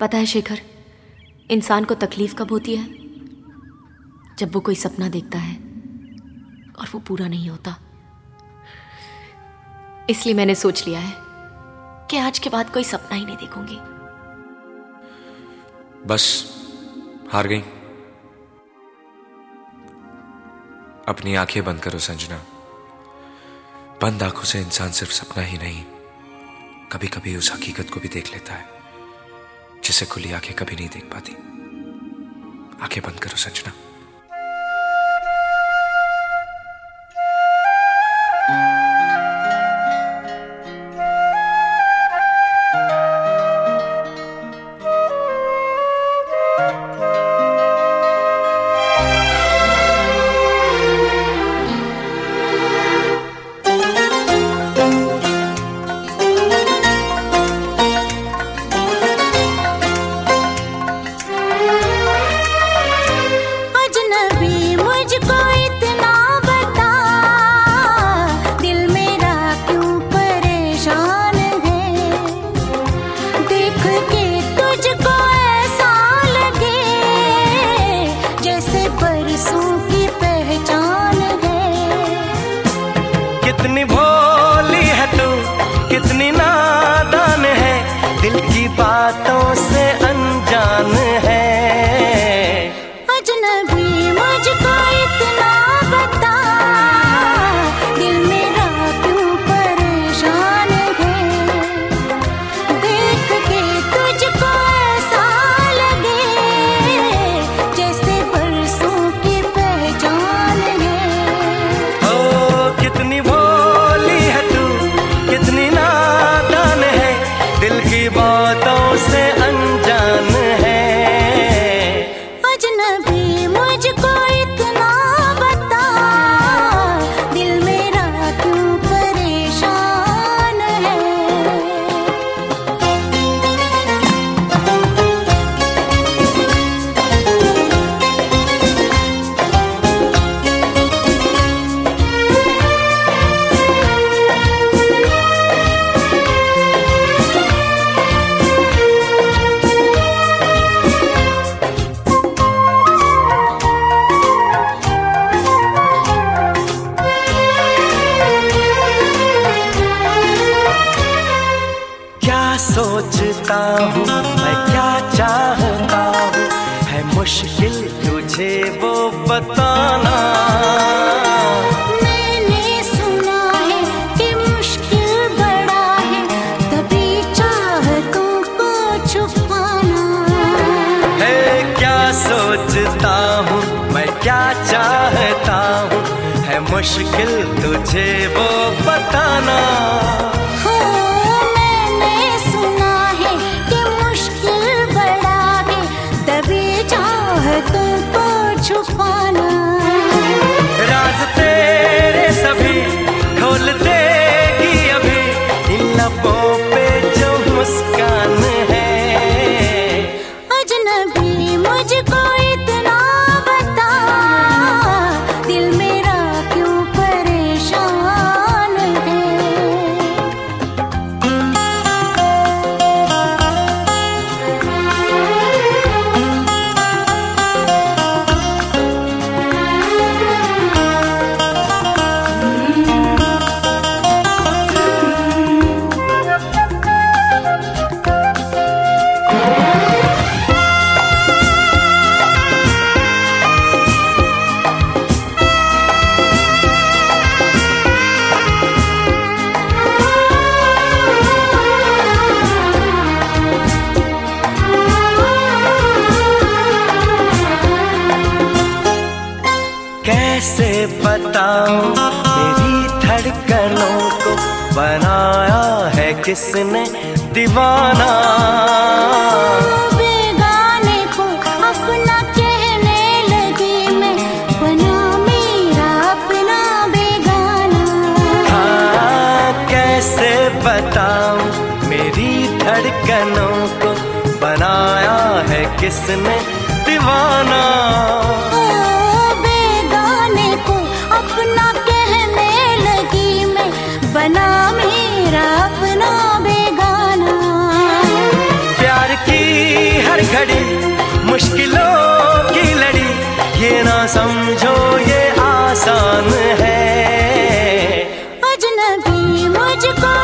पता है शेखर, इंसान को तकलीफ़ कब होती है? जब वो कोई सपना देखता है और वो पूरा नहीं होता। इसलिए मैंने सोच लिया है कि आज के बाद कोई सपना ही नहीं देखूँगी। बस, हार गई। अपनी आँखें बंद करो, संजना। बंद आँखों से इंसान सिर्फ़ सपना ही नहीं कभी कभी उस हकीकत को भी देख लेता है। जिसे खुली आँखें कभी नहीं देख पाती। आँखें बंद करो संजना। निभो हूँ मैं क्या चाहता हूँ? है मुश्किल तुझे वो बताना। सुना मुश्किल बड़ा तभी चाहतों को छुपाना। है क्या सोचता हूँ? मैं क्या चाहता हूँ? है मुश्किल तुझे वो बताना। बनाया है किसने दीवाना? बेगाने को अपना कहने लगी मैं। बना मेरा अपना बेगाना। हाँ कैसे बताऊँ? मेरी धड़कनों को बनाया है किसने दीवाना? समझो ये आसान है। अजनबी मुझको